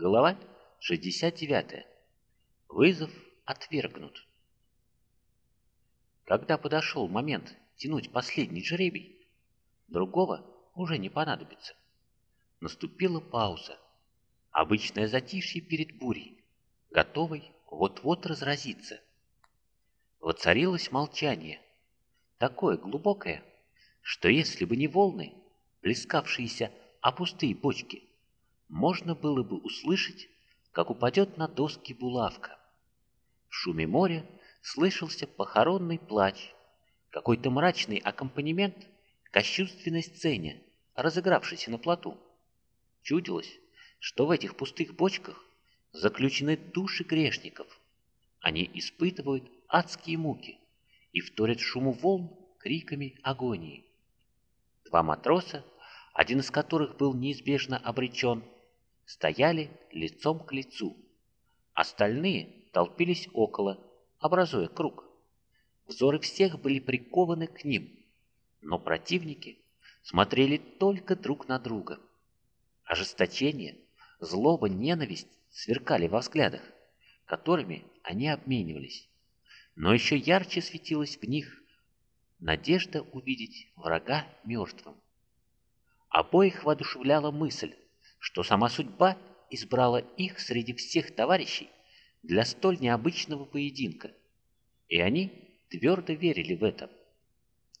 Глава 69. Вызов отвергнут. Когда подошел момент тянуть последний жребий, другого уже не понадобится. Наступила пауза. Обычное затишье перед бурей, готовой вот-вот разразиться. Воцарилось молчание, такое глубокое, что если бы не волны, плескавшиеся о пустые почки, можно было бы услышать, как упадет на доски булавка. В шуме моря слышался похоронный плач, какой-то мрачный аккомпанемент кощунственной сцене, разыгравшейся на плоту. Чудилось, что в этих пустых бочках заключены души грешников. Они испытывают адские муки и вторят шуму волн криками агонии. Два матроса, один из которых был неизбежно обречен, стояли лицом к лицу. Остальные толпились около, образуя круг. Взоры всех были прикованы к ним, но противники смотрели только друг на друга. Ожесточение, злоба, ненависть сверкали во взглядах, которыми они обменивались. Но еще ярче светилась в них надежда увидеть врага мертвым. Обоих воодушевляла мысль, что сама судьба избрала их среди всех товарищей для столь необычного поединка, и они твердо верили в это.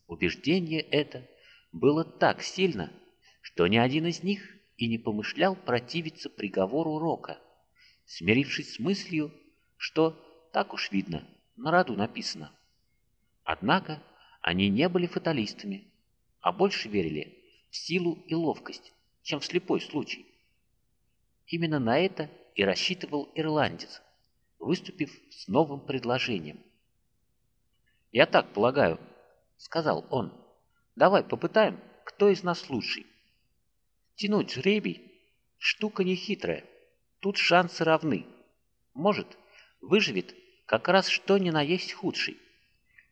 Убеждение это было так сильно, что ни один из них и не помышлял противиться приговору Рока, смирившись с мыслью, что, так уж видно, на роду написано. Однако они не были фаталистами, а больше верили в силу и ловкость, чем в слепой случай. Именно на это и рассчитывал ирландец, выступив с новым предложением. «Я так полагаю», — сказал он, — «давай попытаем, кто из нас лучший». Тянуть жребий — штука нехитрая, тут шансы равны. Может, выживет как раз что ни на есть худший.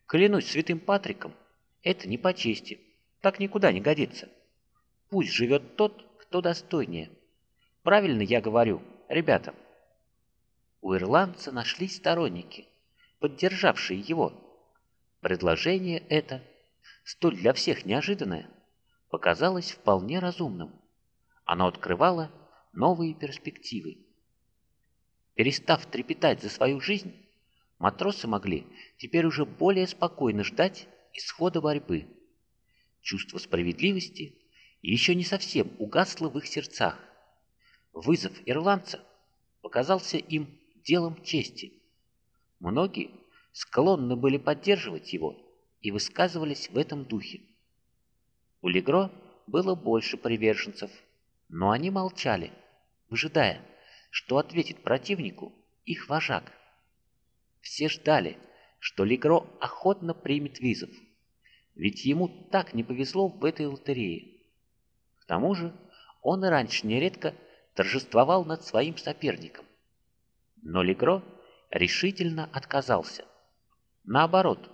Клянусь святым Патриком, это не по чести, так никуда не годится. Пусть живет тот, кто достойнее. Правильно я говорю, ребята. У ирландца нашлись сторонники, поддержавшие его. Предложение это, столь для всех неожиданное, показалось вполне разумным. Оно открывало новые перспективы. Перестав трепетать за свою жизнь, матросы могли теперь уже более спокойно ждать исхода борьбы. Чувство справедливости еще не совсем угасло в их сердцах. Вызов ирландца показался им делом чести. Многие склонны были поддерживать его и высказывались в этом духе. У Легро было больше приверженцев, но они молчали, выжидая, что ответит противнику их вожак. Все ждали, что Легро охотно примет вызов, ведь ему так не повезло в этой лотерее. К тому же он и раньше нередко торжествовал над своим соперником. Но Легро решительно отказался. Наоборот,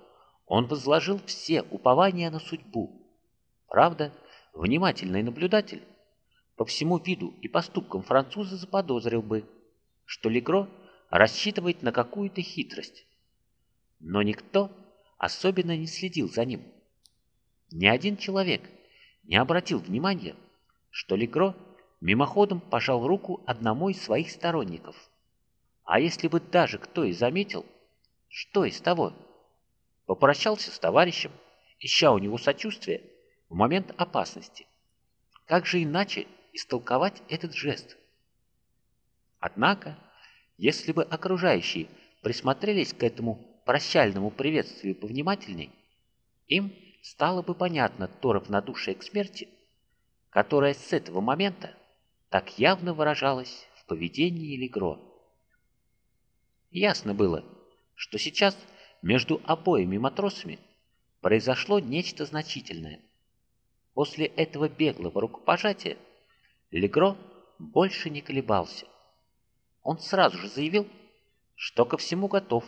он возложил все упования на судьбу. Правда, внимательный наблюдатель по всему виду и поступкам француза заподозрил бы, что Легро рассчитывает на какую-то хитрость. Но никто особенно не следил за ним. Ни один человек не обратил внимания, что Легро мимоходом пожал руку одному из своих сторонников. А если бы даже кто и заметил, что из того? Попрощался с товарищем, ища у него сочувствия в момент опасности. Как же иначе истолковать этот жест? Однако, если бы окружающие присмотрелись к этому прощальному приветствию повнимательней, им стало бы понятно то равнодушие к смерти, которое с этого момента так явно выражалось в поведении Легро. Ясно было, что сейчас между обоими матросами произошло нечто значительное. После этого беглого рукопожатия Легро больше не колебался. Он сразу же заявил, что ко всему готов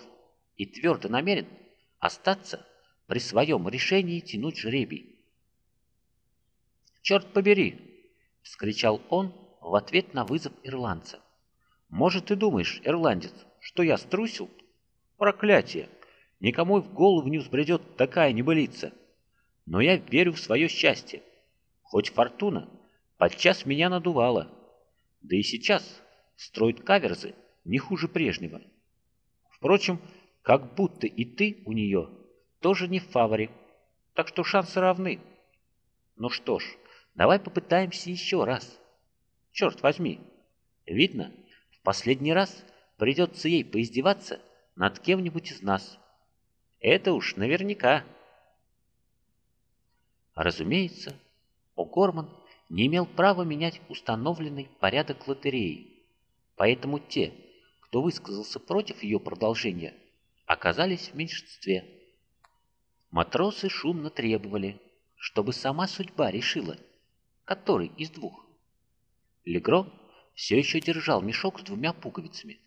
и твердо намерен остаться при своем решении тянуть жребий. «Черт побери!» — вскричал он в ответ на вызов ирландца. Может, ты думаешь, ирландец, что я струсил? Проклятие! Никому в голову не взбредет такая небылица. Но я верю в свое счастье. Хоть фортуна подчас меня надувала. Да и сейчас строит каверзы не хуже прежнего. Впрочем, как будто и ты у нее тоже не в фаворе, так что шансы равны. Ну что ж, давай попытаемся еще раз. Черт возьми, видно, в последний раз придется ей поиздеваться над кем-нибудь из нас. Это уж наверняка. Разумеется, О'Горман не имел права менять установленный порядок лотереи, поэтому те, кто высказался против ее продолжения, оказались в меньшинстве. Матросы шумно требовали, чтобы сама судьба решила, который из двух. Легро все еще держал мешок с двумя пуговицами,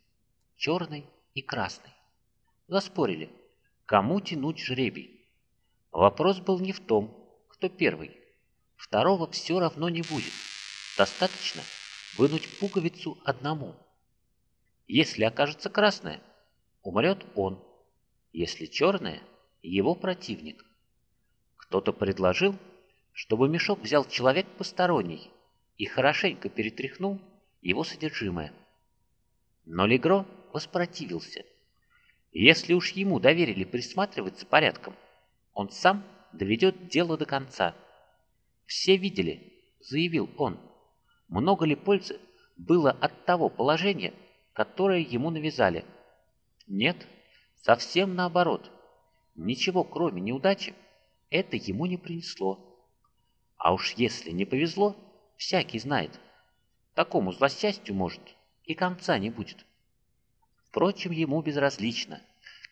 черной и красной. Заспорили, кому тянуть жребий. Вопрос был не в том, кто первый. Второго все равно не будет. Достаточно вынуть пуговицу одному. Если окажется красная, умрет он. Если черная, его противник. Кто-то предложил, чтобы мешок взял человек посторонний и хорошенько перетряхнул его содержимое. Но Легро воспротивился. Если уж ему доверили присматривать за порядком, он сам доведет дело до конца. Все видели, заявил он, много ли пользы было от того положения, которое ему навязали. Нет, совсем наоборот. Ничего, кроме неудачи, это ему не принесло. А уж если не повезло, всякий знает, такому злосчастью, может, и конца не будет. Впрочем, ему безразлично.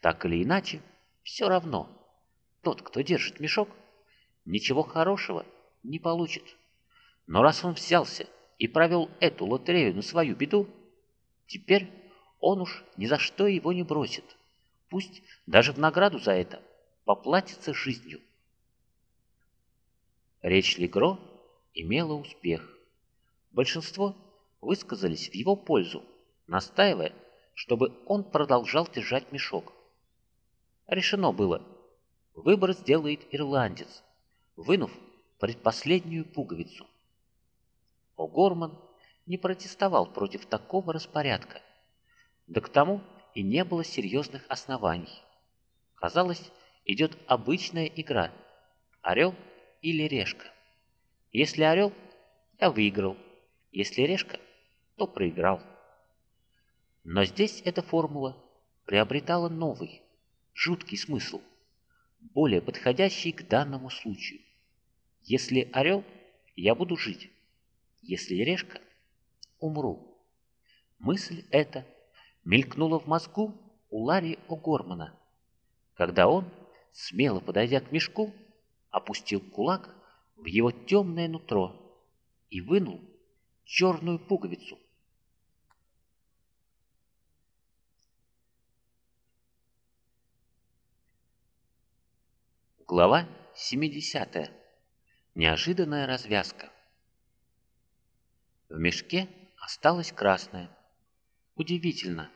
Так или иначе, все равно. Тот, кто держит мешок, ничего хорошего не получит. Но раз он взялся и провел эту лотерею на свою беду, теперь он уж ни за что его не бросит. Пусть даже в награду за это поплатится жизнью. Речь Легро имела успех. Большинство высказались в его пользу, настаивая, чтобы он продолжал держать мешок. Решено было. Выбор сделает ирландец, вынув предпоследнюю пуговицу. О'Горман не протестовал против такого распорядка. Да к тому и не было серьезных оснований. Казалось, идет обычная игра. Орел или решка. Если орел, я выиграл. Если решка, то проиграл. Но здесь эта формула приобретала новый, жуткий смысл, более подходящий к данному случаю. Если орел, я буду жить. Если решка, умру. Мысль эта мелькнула в мозгу у Ларри О'Гормана, когда он, смело подойдя к мешку, опустил кулак в его темное нутро и вынул черную пуговицу. Глава 70. Неожиданная развязка. В мешке осталась красная. Удивительно,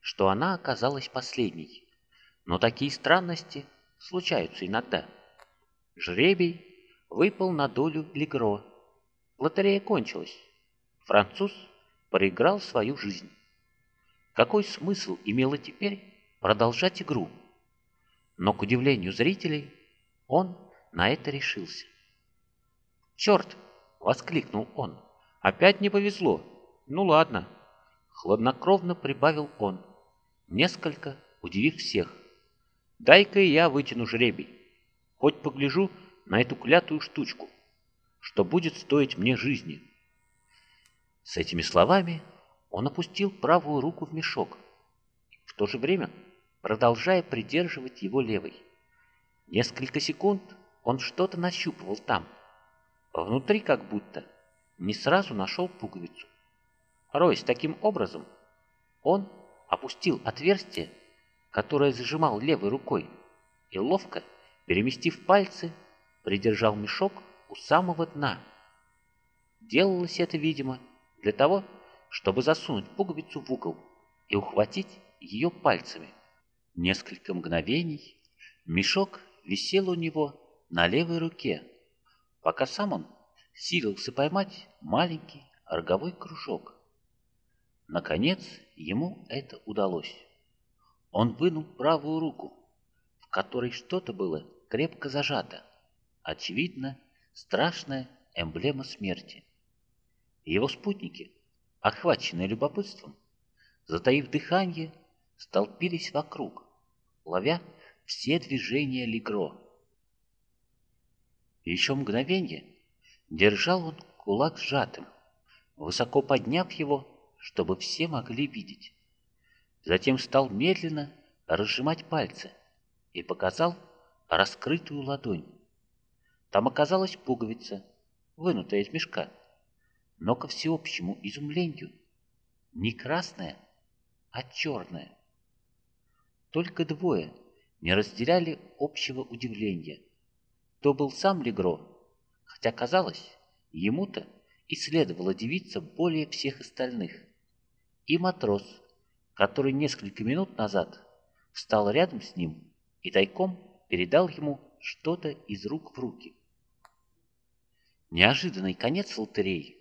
что она оказалась последней. Но такие странности случаются иногда. Жребий выпал на долю Легро. Лотерея кончилась. Француз проиграл свою жизнь. Какой смысл имело теперь продолжать игру? Но, к удивлению зрителей, он на это решился. «Черт!» — воскликнул он. «Опять не повезло. Ну ладно». Хладнокровно прибавил он, несколько удивив всех. «Дай-ка я вытяну жребий». Хоть погляжу на эту клятую штучку, что будет стоить мне жизни. С этими словами он опустил правую руку в мешок, в то же время продолжая придерживать его левой. Несколько секунд он что-то нащупывал там. Внутри как будто не сразу нашел пуговицу. Роясь таким образом, он опустил отверстие, которое зажимал левой рукой, и ловко Переместив пальцы, придержал мешок у самого дна. Делалось это, видимо, для того, чтобы засунуть пуговицу в угол и ухватить ее пальцами. Несколько мгновений мешок висел у него на левой руке, пока сам он силился поймать маленький роговой кружок. Наконец ему это удалось. Он вынул правую руку, в которой что-то было крепко зажато. Очевидно, страшная эмблема смерти. Его спутники, охваченные любопытством, затаив дыхание, столпились вокруг, ловя все движения Легро. Еще мгновение держал он кулак сжатым, высоко подняв его, чтобы все могли видеть. Затем стал медленно разжимать пальцы и показал раскрытую ладонь. Там оказалась пуговица, вынутая из мешка, но ко всеобщему изумлению не красная, а черная. Только двое не разделяли общего удивления. То был сам Легро, хотя казалось, ему-то и следовало дивиться более всех остальных. И матрос, который несколько минут назад встал рядом с ним и тайком передал ему что-то из рук в руки. Неожиданный конец лотереи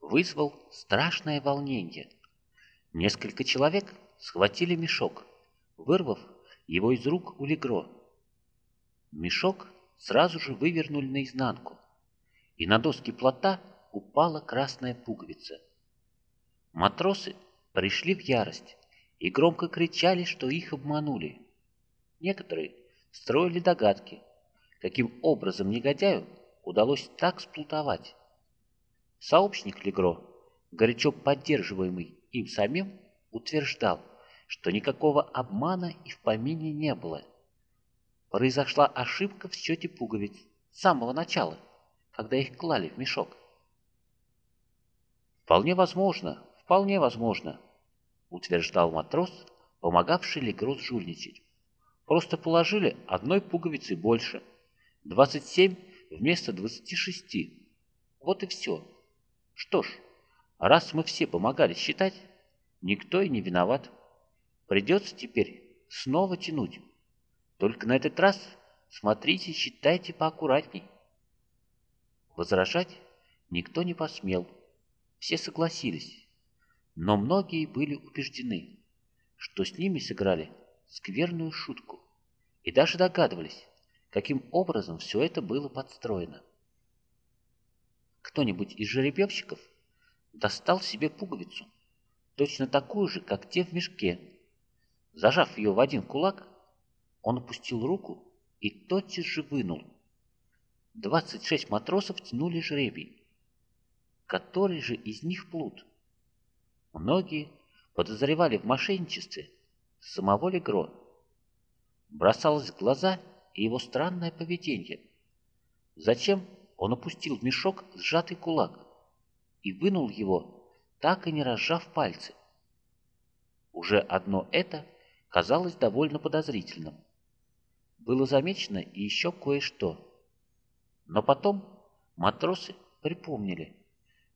вызвал страшное волнение. Несколько человек схватили мешок, вырвав его из рук у Легро. Мешок сразу же вывернули наизнанку, и на доски плота упала красная пуговица. Матросы пришли в ярость и громко кричали, что их обманули. Некоторые строили догадки, каким образом негодяю удалось так сплутовать. Сообщник Легро, горячо поддерживаемый им самим, утверждал, что никакого обмана и в помине не было. Произошла ошибка в счете пуговиц с самого начала, когда их клали в мешок. «Вполне возможно, вполне возможно», — утверждал матрос, помогавший Легрос жульничать. «Просто положили одной пуговицы больше. 27 вместо 26. Вот и все. Что ж, раз мы все помогали считать, никто и не виноват. Придется теперь снова тянуть. Только на этот раз смотрите, считайте поаккуратней». Возражать никто не посмел. Все согласились, но многие были убеждены, что с ними сыграли скверную шутку и даже догадывались, каким образом все это было подстроено. Кто-нибудь из жеребьевщиков достал себе пуговицу, точно такую же, как те в мешке. Зажав ее в один кулак, он опустил руку и тотчас же вынул. Двадцать шесть матросов тянули жребий который же из них плут. Многие подозревали в мошенничестве самого Легро. Бросалось в глаза и его странное поведение. Зачем он опустил в мешок сжатый кулак и вынул его, так и не разжав пальцы? Уже одно это казалось довольно подозрительным. Было замечено и еще кое-что. Но потом матросы припомнили,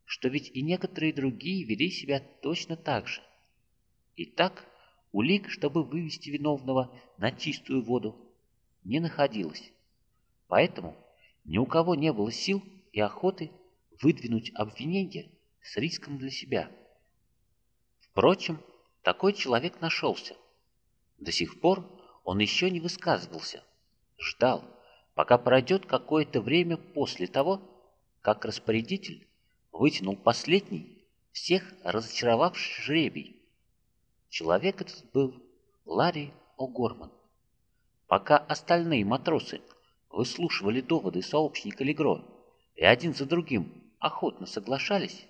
что ведь и некоторые другие вели себя точно так же. Итак, улик, чтобы вывести виновного на чистую воду, не находилось. Поэтому ни у кого не было сил и охоты выдвинуть обвинение с риском для себя. Впрочем, такой человек нашелся. До сих пор он еще не высказывался, ждал, пока пройдет какое-то время после того, как распорядитель вытянул последний, всех разочаровавший жребий. Человек этот был Ларри О'Горман. Пока остальные матросы выслушивали доводы сообщника Легро и один за другим охотно соглашались,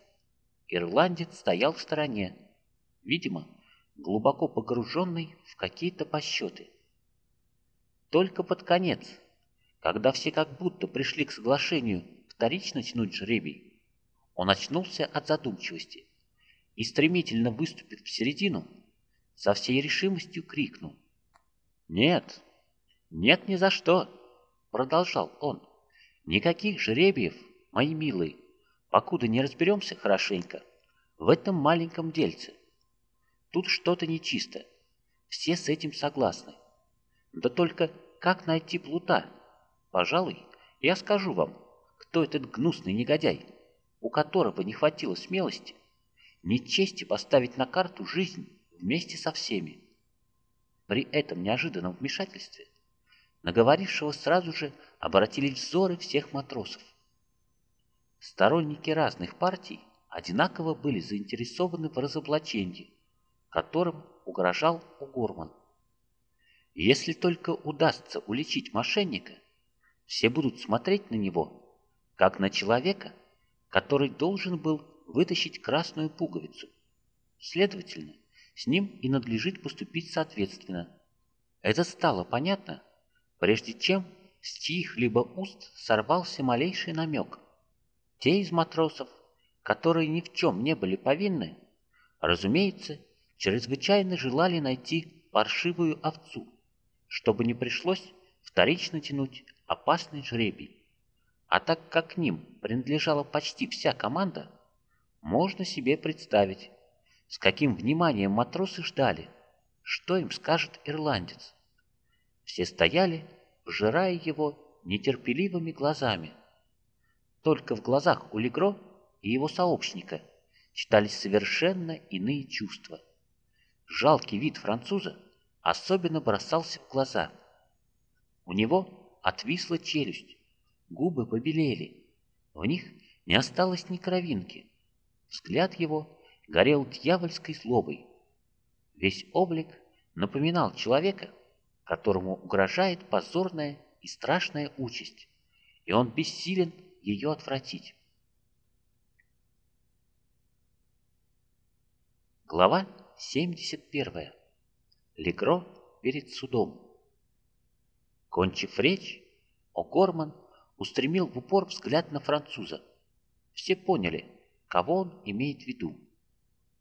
ирландец стоял в стороне, видимо, глубоко погруженный в какие-то посчеты. Только под конец, когда все как будто пришли к соглашению вторично тянуть жребий, он очнулся от задумчивости и, стремительно выступив в середину, со всей решимостью крикнул. «Нет, нет ни за что!» — продолжал он. «Никаких жребиев, мои милые, покуда не разберемся хорошенько, в этом маленьком дельце. Тут что-то нечисто. Все с этим согласны. Да только как найти плута? Пожалуй, я скажу вам, кто этот гнусный негодяй, у которого не хватило смелости, ни чести поставить на карту жизнь вместе со всеми. При этом неожиданном вмешательстве наговорившего сразу же обратились взоры всех матросов. Сторонники разных партий одинаково были заинтересованы в разоблачении, которым угрожал Угорман. Если только удастся уличить мошенника, все будут смотреть на него, как на человека, который должен был вытащить красную пуговицу. Следовательно, с ним и надлежит поступить соответственно. Это стало понятно, прежде чем с чьих-либо уст сорвался малейший намек. Те из матросов, которые ни в чем не были повинны, разумеется, чрезвычайно желали найти паршивую овцу, чтобы не пришлось вторично тянуть опасный жребий. А так как к ним принадлежала почти вся команда, можно себе представить, с каким вниманием матросы ждали, что им скажет ирландец. Все стояли, пожирая его нетерпеливыми глазами. Только в глазах у Легро и его сообщника читались совершенно иные чувства. Жалкий вид француза особенно бросался в глаза. У него отвисла челюсть, губы побелели, в них не осталось ни кровинки. Взгляд его горел дьявольской злобой. Весь облик напоминал человека, которому угрожает позорная и страшная участь, и он бессилен ее отвратить. Глава 71. Легро перед судом. Кончив речь, О'Горман устремил в упор взгляд на француза. Все поняли, кого он имеет в виду.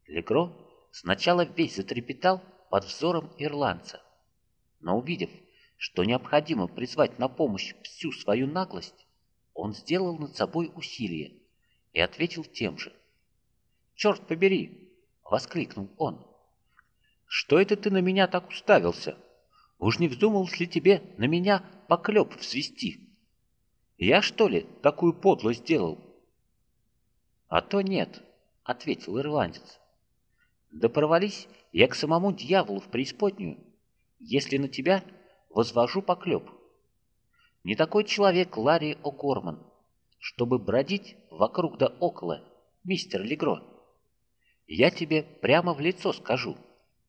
Легро сначала весь затрепетал под взором ирландца, но увидев, что необходимо призвать на помощь всю свою наглость, он сделал над собой усилие и ответил тем же. «Черт побери!» — воскликнул он. «Что это ты на меня так уставился? Уж не вздумалось ли тебе на меня поклеп взвести? Я, что ли, такую подлость сделал?» «А то нет», — ответил ирландец. «Да провались я к самому дьяволу в преисподнюю, если на тебя возвожу поклеп. Не такой человек Ларри О'Горман, чтобы бродить вокруг да около, мистер Легро. Я тебе прямо в лицо скажу.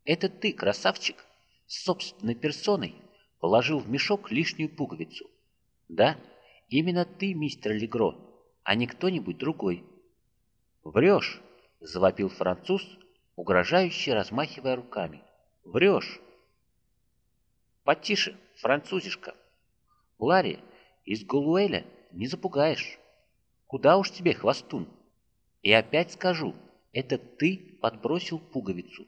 Это ты, красавчик, с собственной персоной положил в мешок лишнюю пуговицу. Да, именно ты, мистер Легро, а не кто-нибудь другой. Врешь, завопил француз, угрожающе размахивая руками. Врешь. Потише, французишка. Ларри, из Галуэля не запугаешь. Куда уж тебе, хвостун? И опять скажу, это ты подбросил пуговицу.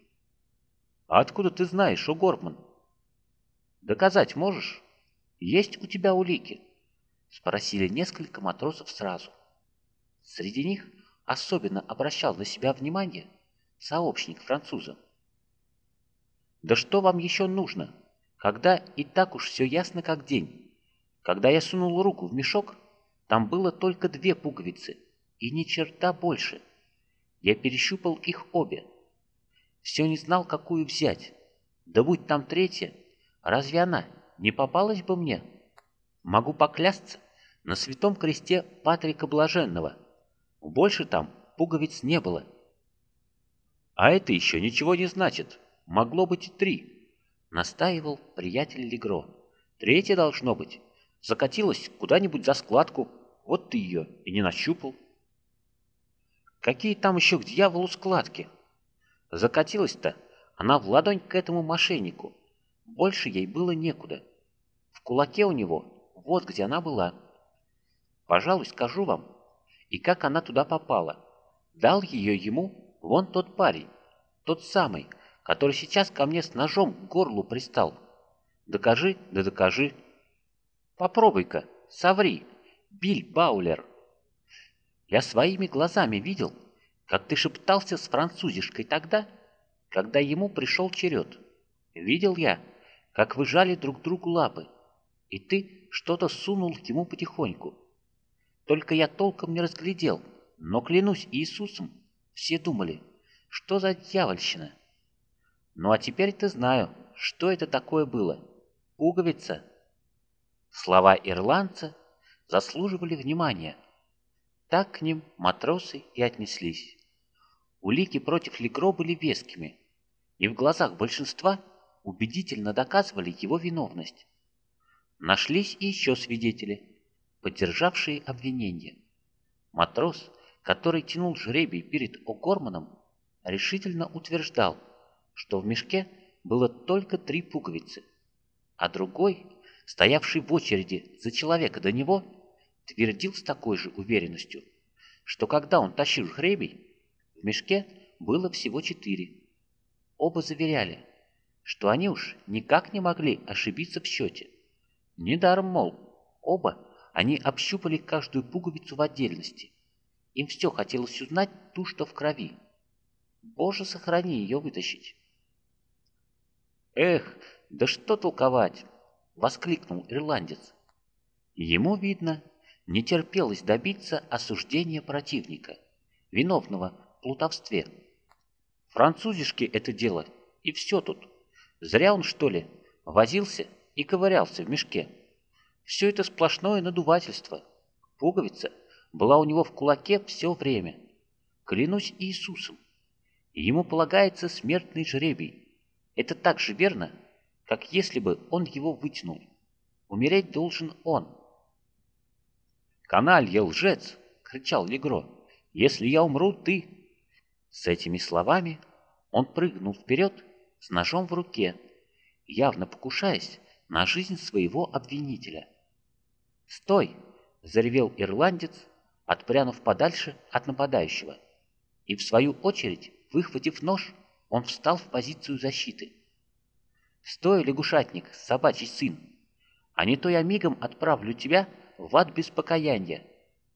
А откуда ты знаешь, о Горман? Доказать можешь? Есть у тебя улики? Спросили несколько матросов сразу. Среди них особенно обращал на себя внимание сообщник француза. «Да что вам еще нужно?» Когда и так уж все ясно как день. Когда я сунул руку в мешок, там было только две пуговицы, и ни черта больше. Я перещупал их обе. Все не знал, какую взять. Да будь там третья, разве она не попалась бы мне? Могу поклясться на святом кресте Патрика Блаженного. Больше там пуговиц не было. А это еще ничего не значит. Могло быть и три настаивал приятель Легро. Третье должно быть. Закатилась куда-нибудь за складку, вот ты ее и не нащупал. Какие там еще к дьяволу складки? Закатилась-то она в ладонь к этому мошеннику. Больше ей было некуда. В кулаке у него, вот где она была. Пожалуй, скажу вам, и как она туда попала. Дал ее ему вон тот парень, тот самый, который сейчас ко мне с ножом к горлу пристал. Докажи, да докажи. Попробуй-ка, соври, Биль Баулер. Я своими глазами видел, как ты шептался с французишкой тогда, когда ему пришел черед. Видел я, как вы жали друг другу лапы, и ты что-то сунул ему потихоньку. Только я толком не разглядел, но клянусь Иисусом, все думали, что за дьявольщина. Ну а теперь-то знаю, что это такое было. Пуговица. Слова ирландца заслуживали внимания. Так к ним матросы и отнеслись. Улики против Легро были вескими, и в глазах большинства убедительно доказывали его виновность. Нашлись и еще свидетели, поддержавшие обвинение. Матрос, который тянул жребий перед О'Горманом, решительно утверждал, что в мешке было только три пуговицы, а другой, стоявший в очереди за человека до него, твердил с такой же уверенностью, что когда он тащил жребий, в мешке было всего четыре. Оба заверяли, что они уж никак не могли ошибиться в счете. Недаром, мол, оба они общупали каждую пуговицу в отдельности. Им все хотелось узнать ту, что в крови. Боже, сохрани ее вытащить. «Эх, да что толковать!» — воскликнул ирландец. Ему, видно, не терпелось добиться осуждения противника, виновного в плутовстве. Французишки это дело, и все тут. Зря он, что ли, возился и ковырялся в мешке. Все это сплошное надувательство. Пуговица была у него в кулаке все время. Клянусь Иисусом. Ему полагается смертный жребий. Это так же верно, как если бы он его вытянул. Умереть должен он. «Каналья, лжец!» — кричал Легро. «Если я умру, ты...» С этими словами он прыгнул вперед с ножом в руке, явно покушаясь на жизнь своего обвинителя. «Стой!» — заревел ирландец, отпрянув подальше от нападающего. И в свою очередь, выхватив нож, он встал в позицию защиты. «Стой, лягушатник, собачий сын! А не то я мигом отправлю тебя в ад без покаяния,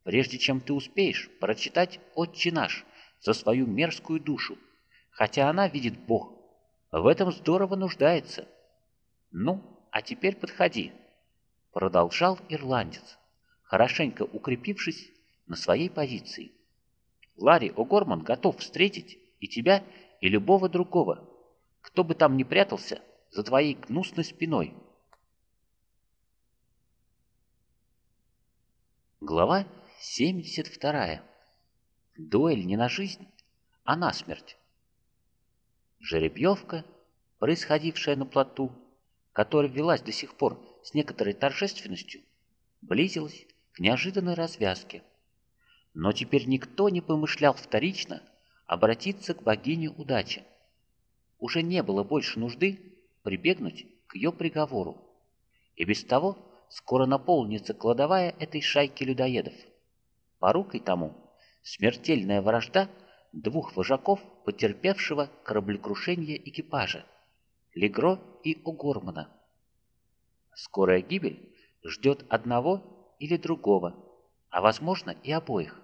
прежде чем ты успеешь прочитать «Отче наш» за свою мерзкую душу, хотя она видит Бог. В этом здорово нуждается. Ну, а теперь подходи, продолжал ирландец, хорошенько укрепившись на своей позиции. Ларри О'Горман готов встретить и тебя, и любого другого, кто бы там ни прятался за твоей гнусной спиной. Глава 72. Дуэль не на жизнь, а на смерть. Жеребьевка, происходившая на плоту, которая велась до сих пор с некоторой торжественностью, близилась к неожиданной развязке. Но теперь никто не помышлял вторично обратиться к богине удачи. Уже не было больше нужды прибегнуть к ее приговору. И без того скоро наполнится кладовая этой шайки людоедов. Порукой тому смертельная вражда двух вожаков, потерпевшего кораблекрушение экипажа. Легро и О'Гормана. Скорая гибель ждет одного или другого, а возможно и обоих.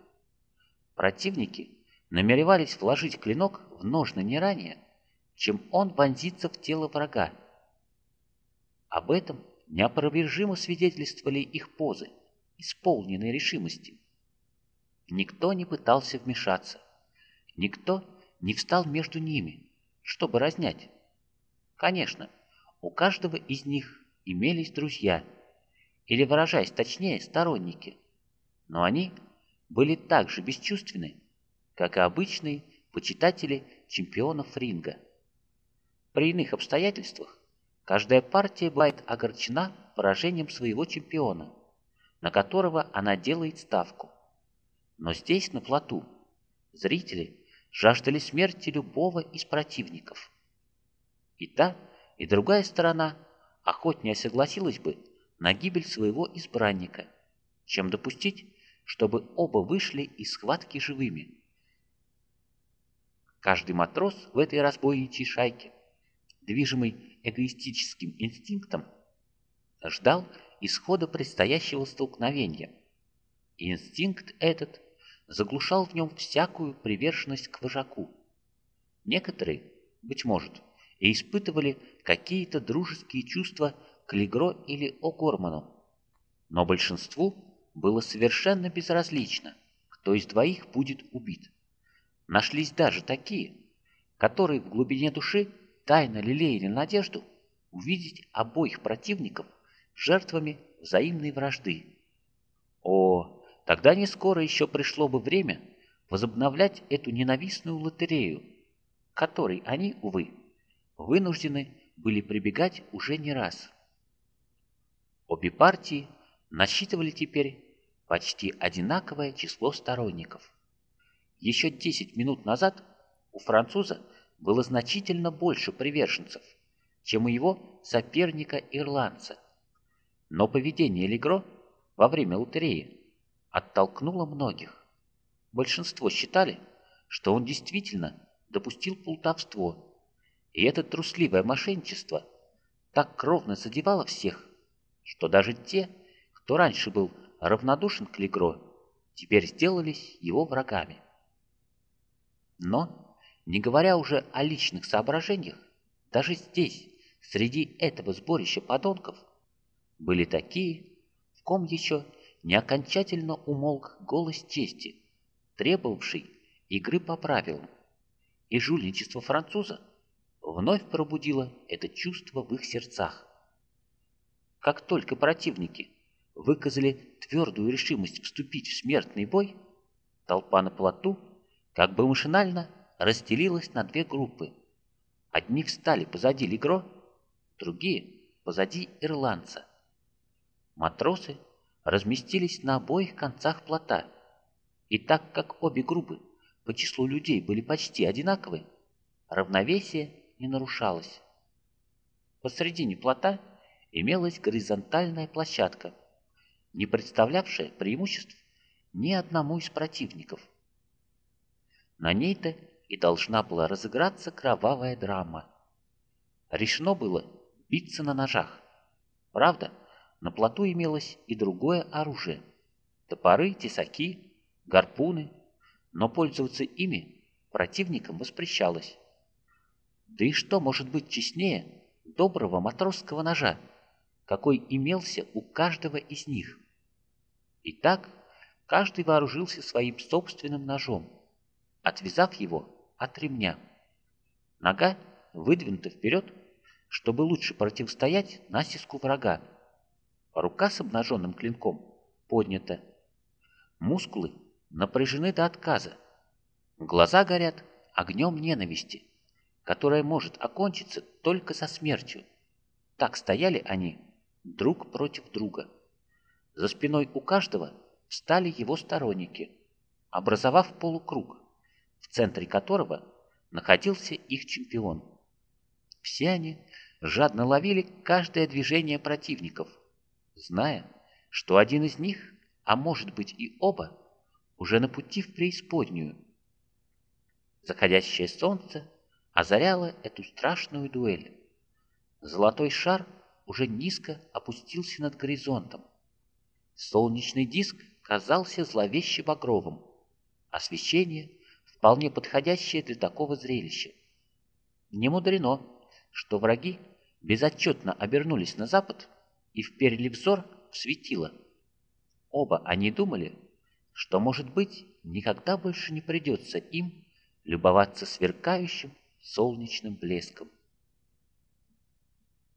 Противники намеревались вложить клинок в ножны не ранее, чем он вонзится в тело врага. Об этом неопровержимо свидетельствовали их позы, исполненные решимости. Никто не пытался вмешаться, никто не встал между ними, чтобы разнять. Конечно, у каждого из них имелись друзья, или, выражаясь точнее, сторонники, но они были так же бесчувственны, как и обычные почитатели чемпионов ринга. При иных обстоятельствах каждая партия бывает огорчена поражением своего чемпиона, на которого она делает ставку. Но здесь, на плоту, зрители жаждали смерти любого из противников. И та, и другая сторона охотнее согласилась бы на гибель своего избранника, чем допустить, чтобы оба вышли из схватки живыми. Каждый матрос в этой разбойничьей шайке, движимый эгоистическим инстинктом, ждал исхода предстоящего столкновения. Инстинкт этот заглушал в нем всякую приверженность к вожаку. Некоторые, быть может, и испытывали какие-то дружеские чувства к Легро или О'Горману, но большинству было совершенно безразлично, кто из двоих будет убит. Нашлись даже такие, которые в глубине души тайно лелеяли надежду увидеть обоих противников жертвами взаимной вражды. О, тогда не скоро еще пришло бы время возобновлять эту ненавистную лотерею, которой они, увы, вынуждены были прибегать уже не раз. Обе партии насчитывали теперь почти одинаковое число сторонников. Еще 10 минут назад у француза было значительно больше приверженцев, чем у его соперника-ирландца. Но поведение Легро во время лотереи оттолкнуло многих. Большинство считали, что он действительно допустил плутовство, и это трусливое мошенничество так кровно задевало всех, что даже те, кто раньше был равнодушен к Легро, теперь сделались его врагами. Но, не говоря уже о личных соображениях, даже здесь, среди этого сборища подонков, были такие, в ком еще не окончательно умолк голос чести, требовавший игры по правилам, и жульничество француза вновь пробудило это чувство в их сердцах. Как только противники выказали твердую решимость вступить в смертный бой, толпа на плоту как бы машинально разделилась на две группы. Одни встали позади Легро, другие — позади ирландца. Матросы разместились на обоих концах плота, и так как обе группы по числу людей были почти одинаковы, равновесие не нарушалось. Посредине плота имелась горизонтальная площадка, не представлявшая преимуществ ни одному из противников. На ней-то и должна была разыграться кровавая драма. Решено было биться на ножах. Правда, на плоту имелось и другое оружие. Топоры, тесаки, гарпуны, но пользоваться ими противникам воспрещалось. Да и что может быть честнее доброго матросского ножа, какой имелся у каждого из них? Итак, каждый вооружился своим собственным ножом, отвязав его от ремня. Нога выдвинута вперед, чтобы лучше противостоять натиску врага. Рука с обнаженным клинком поднята. Мускулы напряжены до отказа. Глаза горят огнем ненависти, которая может окончиться только со смертью. Так стояли они друг против друга. За спиной у каждого встали его сторонники, образовав полукруг, в центре которого находился их чемпион. Все они жадно ловили каждое движение противников – зная, что один из них, а может быть и оба, уже на пути в преисподнюю. Заходящее солнце озаряло эту страшную дуэль. Золотой шар уже низко опустился над горизонтом. Солнечный диск казался зловеще багровым. Освещение вполне подходящее для такого зрелища. Не мудрено, что враги безотчетно обернулись на запад и вперли взор в светило. Оба они думали, что, может быть, никогда больше не придется им любоваться сверкающим солнечным блеском.